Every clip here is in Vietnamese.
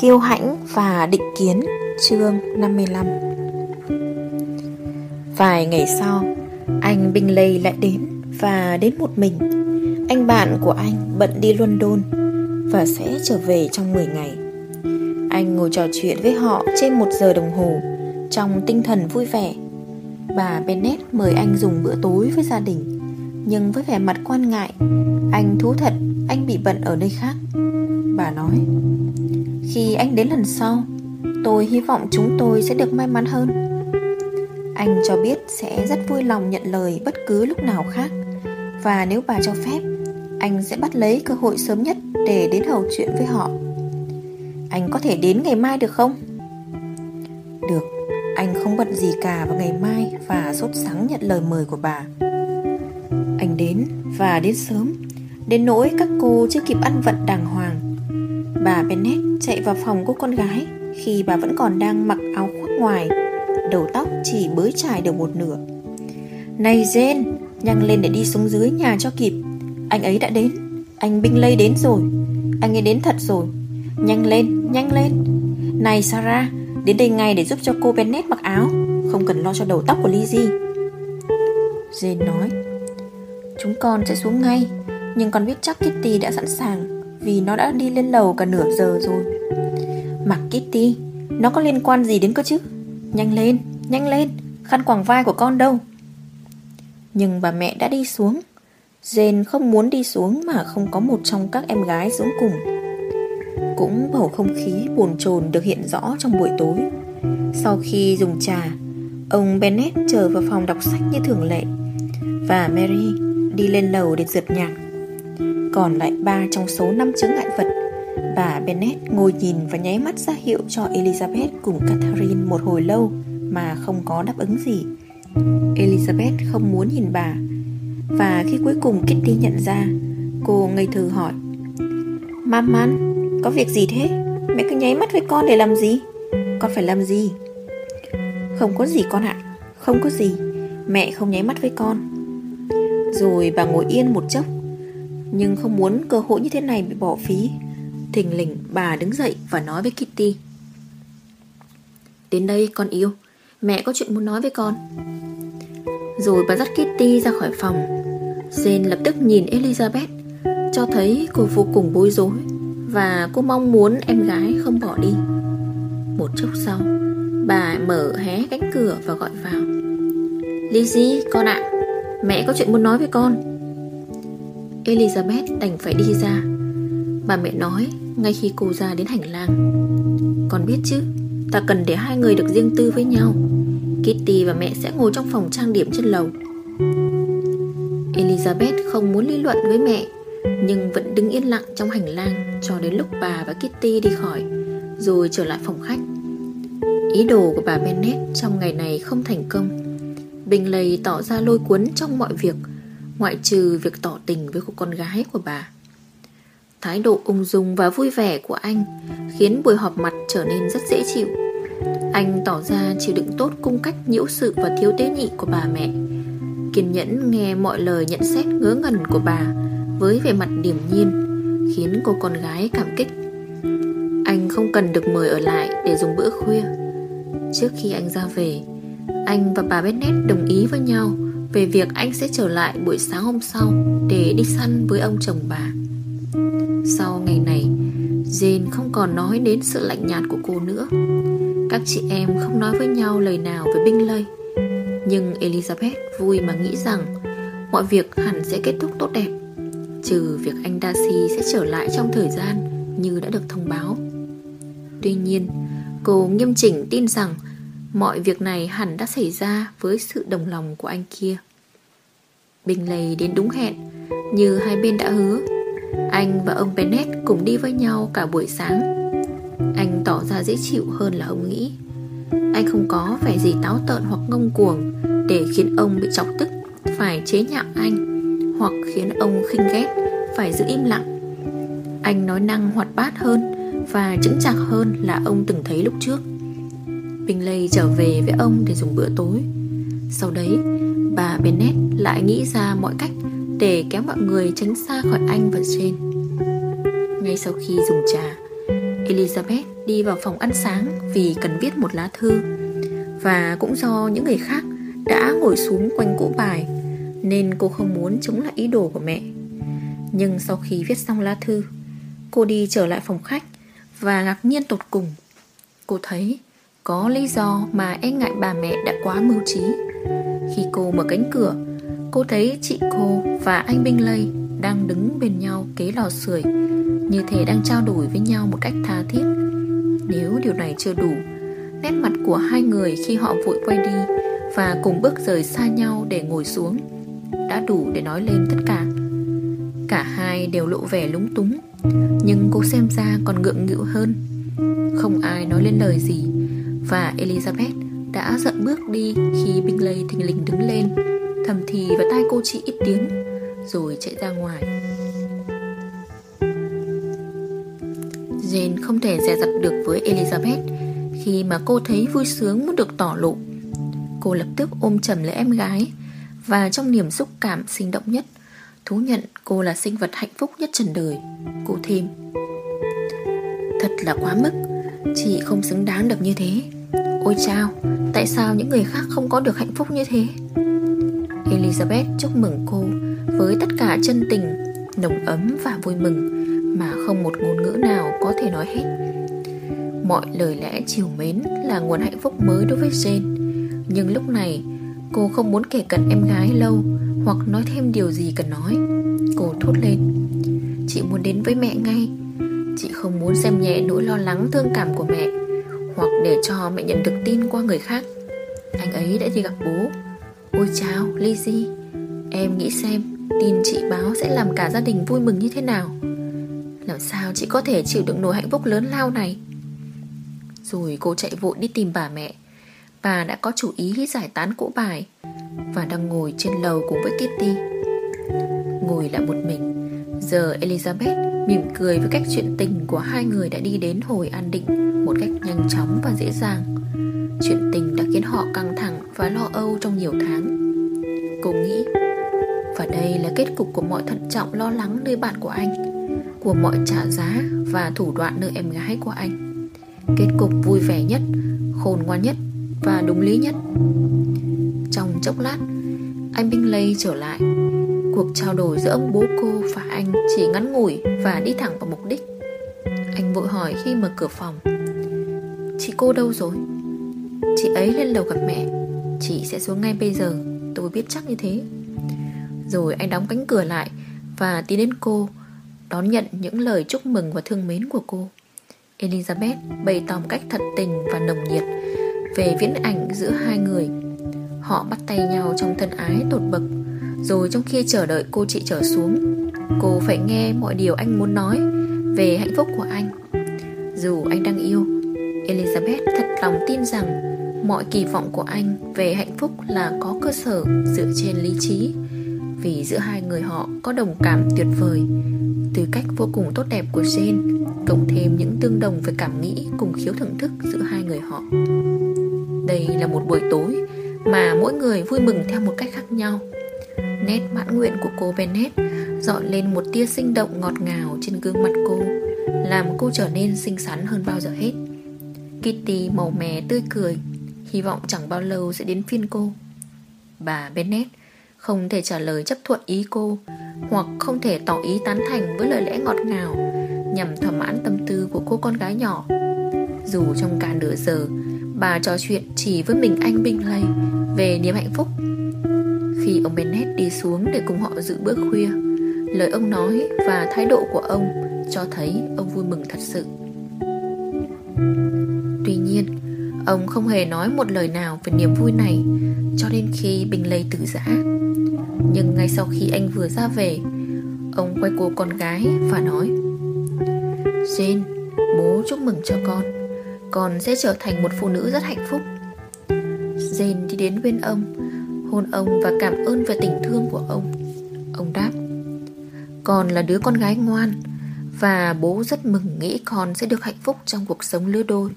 Kiêu hãnh và định kiến, chương 55 Vài ngày sau, Anh binh lây lại đến Và đến một mình. Anh bạn của anh bận đi London Và sẽ trở về trong 10 ngày. Anh ngồi trò chuyện với họ Trên một giờ đồng hồ, Trong tinh thần vui vẻ. Bà Bennett mời anh dùng bữa tối với gia đình. Nhưng với vẻ mặt quan ngại Anh thú thật Anh bị bận ở nơi khác. Bà nói Khi anh đến lần sau Tôi hy vọng chúng tôi sẽ được may mắn hơn. Anh cho biết sẽ rất vui lòng nhận lời bất cứ lúc nào khác. Và nếu bà cho phép Anh sẽ bắt lấy cơ hội sớm nhất để đến hầu chuyện với họ. Anh có thể đến ngày mai được không? Được, anh không bận gì cả vào ngày mai Và sốt sắng nhận lời mời của bà và đến sớm. Đến nỗi các cô chưa kịp ăn vận đàng hoàng Bà Bennett chạy vào phòng cô con gái Khi bà vẫn còn đang mặc áo khoác ngoài Đầu tóc chỉ bới trải được một nửa. Này Jane Nhanh lên để đi xuống dưới nhà cho kịp. Anh ấy đã đến Anh binh lây đến rồi Anh ấy đến thật rồi. Nhanh lên, nhanh lên. Này Sarah Đến đây ngay để giúp cho cô Bennett mặc áo Không cần lo cho đầu tóc của Lizzie. Jane nói. Chúng con sẽ xuống ngay. Nhưng con biết chắc Kitty đã sẵn sàng vì nó đã đi lên lầu cả nửa giờ rồi. Mặc Kitty Nó có liên quan gì đến cơ chứ? Nhanh lên, nhanh lên Khăn quàng vai của con đâu? Nhưng bà mẹ đã đi xuống. Jane không muốn đi xuống Mà không có một trong các em gái xuống cùng. Cũng bầu không khí buồn chồn được hiện rõ trong buổi tối. Sau khi dùng trà Ông Bennett trở vào phòng đọc sách như thường lệ. Và Mary đi lên lầu để dượt nhạc còn lại ba trong số năm chứng ngại vật Bà Bennett ngồi nhìn và nháy mắt ra hiệu cho Elizabeth cùng Catherine một hồi lâu mà không có đáp ứng gì. Elizabeth không muốn nhìn bà và khi cuối cùng Kitty nhận ra, cô ngây thơ hỏi Maman, có việc gì thế? Mẹ cứ nháy mắt với con để làm gì? Con phải làm gì? Không có gì con ạ, không có gì. Mẹ không nháy mắt với con. Rồi bà ngồi yên một chốc. Nhưng không muốn cơ hội như thế này bị bỏ phí. Thình lình bà đứng dậy và nói với Kitty. Đến đây con yêu, Mẹ có chuyện muốn nói với con. Rồi bà dắt Kitty ra khỏi phòng. Jane lập tức nhìn Elizabeth, Cho thấy cô vô cùng bối rối Và cô mong muốn em gái không bỏ đi. Một chốc sau, Bà mở hé cánh cửa và gọi vào. Lizzie con ạ. Mẹ có chuyện muốn nói với con. Elizabeth đành phải đi ra. Bà mẹ nói, ngay khi cô ra đến hành lang. Con biết chứ, Ta cần để hai người được riêng tư với nhau. Kitty và mẹ sẽ ngồi trong phòng trang điểm trên lầu. Elizabeth không muốn lý luận với mẹ, Nhưng vẫn đứng yên lặng trong hành lang Cho đến lúc bà và Kitty đi khỏi, Rồi trở lại phòng khách. Ý đồ của bà Bennet trong ngày này không thành công. Bình lầy tỏ ra lôi cuốn trong mọi việc, Ngoại trừ việc tỏ tình với cô con gái của bà. Thái độ ung dung và vui vẻ của anh Khiến buổi họp mặt trở nên rất dễ chịu. Anh tỏ ra chịu đựng tốt cung cách nhiễu sự và thiếu tế nhị của bà mẹ, Kiên nhẫn nghe mọi lời nhận xét ngớ ngẩn của bà Với vẻ mặt điềm nhiên, Khiến cô con gái cảm kích. Anh không cần được mời ở lại để dùng bữa khuya. Trước khi anh ra về anh và bà Bennett đồng ý với nhau về việc anh sẽ trở lại buổi sáng hôm sau để đi săn với ông chồng bà. Sau ngày này, Jane không còn nói đến sự lạnh nhạt của cô nữa. Các chị em không nói với nhau lời nào về Bingley. Nhưng Elizabeth vui mà nghĩ rằng mọi việc hẳn sẽ kết thúc tốt đẹp, trừ việc anh Darcy sẽ trở lại trong thời gian như đã được thông báo. Tuy nhiên, cô nghiêm chỉnh tin rằng Mọi việc này hẳn đã xảy ra với sự đồng lòng của anh kia. Bình lầy đến đúng hẹn, Như hai bên đã hứa. Anh và ông Bennett cùng đi với nhau cả buổi sáng. Anh tỏ ra dễ chịu hơn là ông nghĩ. Anh không có vẻ gì táo tợn hoặc ngông cuồng Để khiến ông bị chọc tức, Phải chế nhạo anh, Hoặc khiến ông khinh ghét, Phải giữ im lặng. Anh nói năng hoạt bát hơn Và chững chạc hơn là ông từng thấy lúc trước. Bingley trở về với ông để dùng bữa tối. Sau đấy, Bà Bennet lại nghĩ ra mọi cách Để kéo mọi người tránh xa khỏi anh và Jane. Ngay sau khi dùng trà, Elizabeth đi vào phòng ăn sáng vì cần viết một lá thư. Và cũng do những người khác đã ngồi xuống quanh cỗ bài, Nên cô không muốn chống lại ý đồ của mẹ. Nhưng sau khi viết xong lá thư, Cô đi trở lại phòng khách Và ngạc nhiên tột cùng. Cô thấy có lý do mà e ngại bà mẹ đã quá mưu trí. Khi cô mở cánh cửa, Cô thấy chị cô và anh Binh Lây đang đứng bên nhau kế lò sưởi, Như thể đang trao đổi với nhau một cách tha thiết. Nếu điều này chưa đủ, Nét mặt của hai người khi họ vội quay đi Và cùng bước rời xa nhau để ngồi xuống Đã đủ để nói lên tất cả. Cả hai đều lộ vẻ lúng túng, Nhưng cô xem ra còn ngượng nghịu hơn. Không ai nói lên lời gì. Và Elizabeth đã giận bước đi khi Bingley thình lình đứng lên. Thầm thì vào tai cô chị ít tiếng, Rồi chạy ra ngoài. Jane không thể dè dặt được với Elizabeth Khi mà cô thấy vui sướng muốn được tỏ lộ. Cô lập tức ôm chầm lấy em gái, Và trong niềm xúc cảm sinh động nhất, Thú nhận cô là sinh vật hạnh phúc nhất trần đời. Cô thêm, Thật là quá mức, Chị không xứng đáng được như thế. Ôi chao, Tại sao những người khác không có được hạnh phúc như thế? Elizabeth chúc mừng cô Với tất cả chân tình, Nồng ấm và vui mừng Mà không một ngôn ngữ nào có thể nói hết. Mọi lời lẽ chiều mến Là nguồn hạnh phúc mới đối với Jane. Nhưng lúc này, Cô không muốn kể cận em gái lâu Hoặc nói thêm điều gì cần nói. Cô thốt lên, Chị muốn đến với mẹ ngay. Chị không muốn xem nhẹ nỗi lo lắng thương cảm của mẹ. Hoặc để cho mẹ nhận được tin qua người khác. Anh ấy đã đi gặp bố. Ôi chào Lizzy, Em nghĩ xem Tin chị báo sẽ làm cả gia đình vui mừng như thế nào. Làm sao chị có thể chịu đựng nỗi hạnh phúc lớn lao này? Rồi cô chạy vội đi tìm bà mẹ. Bà đã có chủ ý giải tán cỗ bài Và đang ngồi trên lầu cùng với Kitty. Ngồi lại một mình Giờ Elizabeth mỉm cười với cách chuyện tình của hai người đã đi đến hồi an định một cách nhanh chóng và dễ dàng. Chuyện tình đã khiến họ căng thẳng và lo âu trong nhiều tháng. Cô nghĩ, và đây là kết cục của mọi thận trọng lo lắng nơi bạn của anh, của mọi trả giá và thủ đoạn nơi em gái của anh. Kết cục vui vẻ nhất, khôn ngoan nhất và đúng lý nhất. Trong chốc lát, anh Bingley trở lại Cuộc trao đổi giữa ông bố cô và anh chỉ ngắn ngủi và đi thẳng vào mục đích. Anh vội hỏi khi mở cửa phòng. Chị cô đâu rồi? Chị ấy lên lầu gặp mẹ. Chị sẽ xuống ngay bây giờ. Tôi biết chắc như thế. Rồi anh đóng cánh cửa lại Và tiến đến cô, Đón nhận những lời chúc mừng và thương mến của cô. Elizabeth bày tỏ một cách thật tình và nồng nhiệt Về viễn ảnh giữa hai người. Họ bắt tay nhau trong thân ái tột bậc rồi trong khi chờ đợi cô chị trở xuống, Cô phải nghe mọi điều anh muốn nói Về hạnh phúc của anh. Dù anh đang yêu, Elizabeth thật lòng tin rằng Mọi kỳ vọng của anh về hạnh phúc là có cơ sở dựa trên lý trí, Vì giữa hai người họ có đồng cảm tuyệt vời. Từ cách vô cùng tốt đẹp của Jane Cộng thêm những tương đồng về cảm nghĩ cùng khiếu thưởng thức giữa hai người họ. Đây là một buổi tối mà mỗi người vui mừng theo một cách khác nhau. Nét mãn nguyện của cô Bennett dọi lên một tia sinh động ngọt ngào trên gương mặt cô, làm cô trở nên xinh xắn hơn bao giờ hết. Kitty màu mè tươi cười, hy vọng chẳng bao lâu sẽ đến phiên cô. Bà Bennett không thể trả lời chấp thuận ý cô hoặc không thể tỏ ý tán thành với lời lẽ ngọt ngào nhằm thỏa mãn tâm tư của cô con gái nhỏ. Dù trong cả nửa giờ Bà trò chuyện chỉ với mình anh Bingley Về niềm hạnh phúc khi ông Bennett đi xuống để cùng họ dự bữa khuya. Lời ông nói và thái độ của ông Cho thấy ông vui mừng thật sự. Tuy nhiên Ông không hề nói một lời nào về niềm vui này Cho đến khi Bình lây tự giã. Nhưng ngay sau khi anh vừa ra về Ông quay cô con gái và nói Jane, bố chúc mừng cho con. Con sẽ trở thành một phụ nữ rất hạnh phúc. Jane đi đến bên ông Hôn ông và cảm ơn về tình thương của ông. Ông đáp, Con là đứa con gái ngoan Và bố rất mừng nghĩ con sẽ được hạnh phúc trong cuộc sống lứa đôi.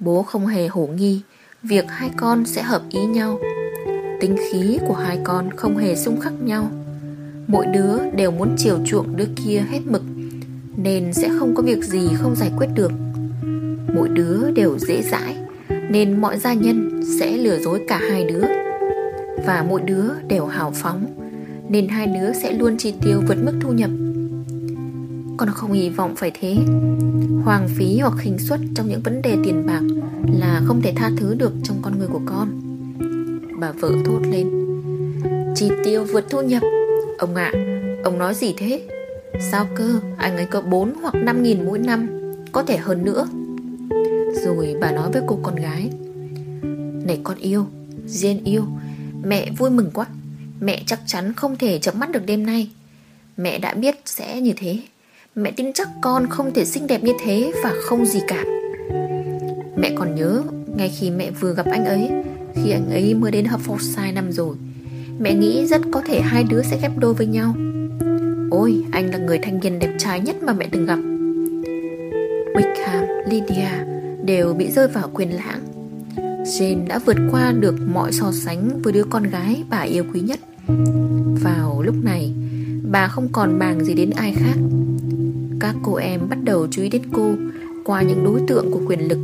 Bố không hề hổ nghi, Việc hai con sẽ hợp ý nhau. Tính khí của hai con không hề xung khắc nhau. Mỗi đứa đều muốn chiều chuộng đứa kia hết mực, Nên sẽ không có việc gì không giải quyết được. Mỗi đứa đều dễ dãi, Nên mọi gia nhân sẽ lừa dối cả hai đứa. Và mỗi đứa đều hào phóng Nên hai đứa sẽ luôn chi tiêu vượt mức thu nhập. Con không hy vọng phải thế. Hoàng phí hoặc khinh suất trong những vấn đề tiền bạc Là không thể tha thứ được trong con người của con. Bà vợ thốt lên. Chi tiêu vượt thu nhập? Ông ạ, ông nói gì thế? Sao cơ, anh ấy có 4 hoặc 5 nghìn mỗi năm Có thể hơn nữa. Rồi bà nói với cô con gái. Này con yêu Jen yêu Mẹ vui mừng quá. Mẹ chắc chắn không thể chấm mắt được đêm nay. Mẹ đã biết sẽ như thế. Mẹ tin chắc con không thể xinh đẹp như thế Và không gì cả. Mẹ còn nhớ Ngay khi mẹ vừa gặp anh ấy Khi anh ấy mới đến Hertfordshire năm rồi Mẹ nghĩ rất có thể hai đứa sẽ ghép đôi với nhau. Ôi anh là người thanh niên đẹp trai nhất mà mẹ từng gặp. Wickham, Lydia đều bị rơi vào quyền lãng. Jane đã vượt qua được mọi so sánh với đứa con gái bà yêu quý nhất. Vào lúc này, Bà không còn màng gì đến ai khác. Các cô em bắt đầu chú ý đến cô Qua những đối tượng của quyền lực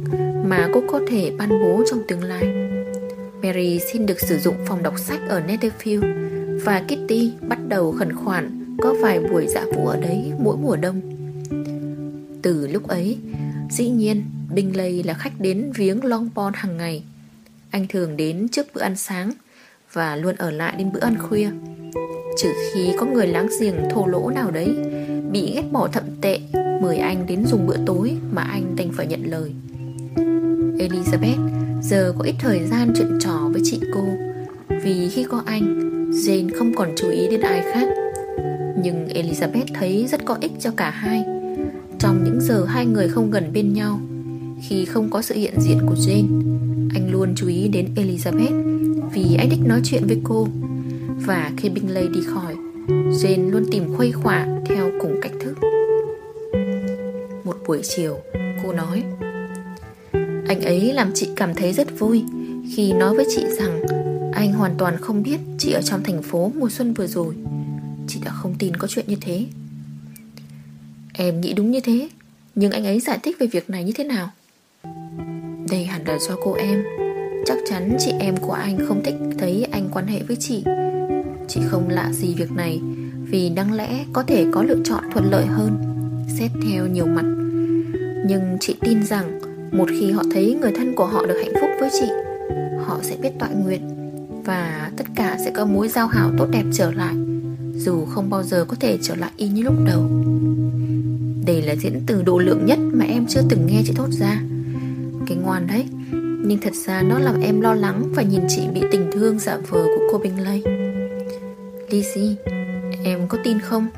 Mà cô có thể ban bố trong tương lai. Mary xin được sử dụng phòng đọc sách ở Netherfield Và Kitty bắt đầu khẩn khoản có vài buổi dạ vũ ở đấy mỗi mùa đông. Từ lúc ấy Dĩ nhiên Bingley là khách đến viếng Longbourn hàng ngày. Anh thường đến trước bữa ăn sáng Và luôn ở lại đến bữa ăn khuya. Trừ khi có người láng giềng thô lỗ nào đấy, Bị ghét bỏ thậm tệ, Mời anh đến dùng bữa tối Mà anh đành phải nhận lời. Elizabeth Giờ có ít thời gian chuyện trò với chị cô, Vì khi có anh, Jane không còn chú ý đến ai khác. Nhưng Elizabeth thấy rất có ích cho cả hai. Trong những giờ hai người không gần bên nhau, Khi không có sự hiện diện của Jane, Anh luôn chú ý đến Elizabeth Vì anh thích nói chuyện với cô. Và khi Bingley đi khỏi, Jane luôn tìm khuây khỏa theo cùng cách thức. Một buổi chiều, Cô nói, Anh ấy làm chị cảm thấy rất vui Khi nói với chị rằng Anh hoàn toàn không biết chị ở trong thành phố mùa xuân vừa rồi. Chị đã không tin có chuyện như thế. Em nghĩ đúng như thế. Nhưng anh ấy giải thích về việc này như thế nào? Đây hẳn là do cô em. Chắc chắn chị em của anh không thích thấy anh quan hệ với chị. Chị không lạ gì việc này, Vì đáng lẽ có thể có lựa chọn thuận lợi hơn, Xét theo nhiều mặt. Nhưng chị tin rằng Một khi họ thấy người thân của họ được hạnh phúc với chị, Họ sẽ biết tọa nguyện Và tất cả sẽ có mối giao hảo tốt đẹp trở lại, dù không bao giờ có thể trở lại y như lúc đầu. Đây là diễn từ độ lượng nhất mà em chưa từng nghe chị thốt ra. Cái ngoan đấy, Nhưng thật ra nó làm em lo lắng Và nhìn chị bị tình thương dạ vờ của cô bình lây. Lizzy, Em có tin không?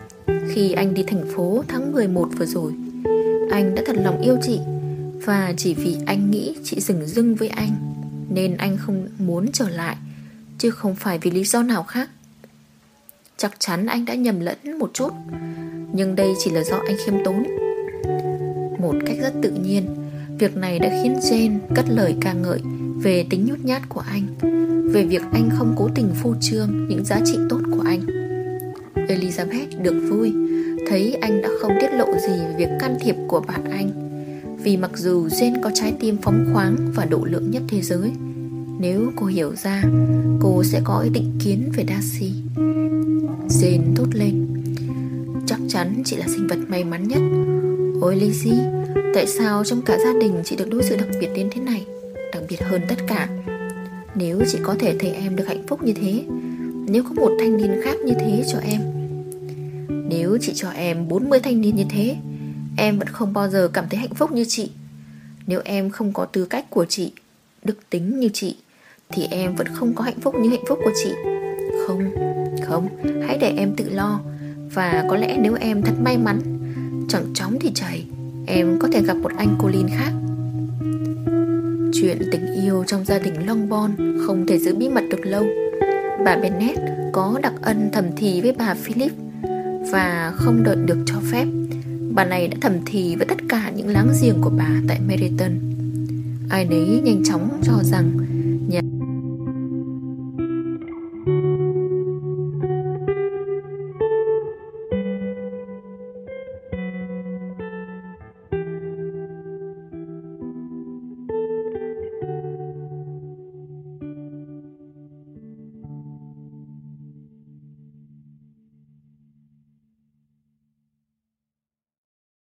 Khi anh đi thành phố tháng 11 vừa rồi, Anh đã thật lòng yêu chị. Và chỉ vì anh nghĩ chị dừng dưng với anh, Nên anh không muốn trở lại, Chứ không phải vì lý do nào khác. Chắc chắn anh đã nhầm lẫn một chút. Nhưng đây chỉ là do anh khiêm tốn. Một cách rất tự nhiên, Việc này đã khiến Jane cất lời ca ngợi Về tính nhút nhát của anh, Về việc anh không cố tình phô trương Những giá trị tốt của anh. Elizabeth được vui, Thấy anh đã không tiết lộ gì Về việc can thiệp của bạn anh, Vì mặc dù Jane có trái tim phóng khoáng Và độ lượng nhất thế giới, Nếu cô hiểu ra, Cô sẽ có ý định kiến về Darcy. Jane thốt lên. Chắc chắn chị là sinh vật may mắn nhất. Ôi Lizzie Tại sao trong cả gia đình chị được đối xử đặc biệt đến thế này? Đặc biệt hơn tất cả. Nếu chị có thể thấy em được hạnh phúc như thế, Nếu có một thanh niên khác như thế cho em, Nếu chị cho em 40 thanh niên như thế, Em vẫn không bao giờ cảm thấy hạnh phúc như chị. Nếu em không có tư cách của chị, Đức tính như chị, Thì em vẫn không có hạnh phúc như hạnh phúc của chị. Không không, Hãy để em tự lo. Và có lẽ nếu em thật may mắn Chẳng chóng thì chảy Em có thể gặp một anh cô Linh khác. Chuyện tình yêu trong gia đình Longbourn Không thể giữ bí mật được lâu. Bà Bennet có đặc ân thầm thì với bà Philip Và không đợi được cho phép, Bà này đã thầm thì với tất cả những láng giềng của bà tại Meryton. Ai nấy nhanh chóng cho rằng nhà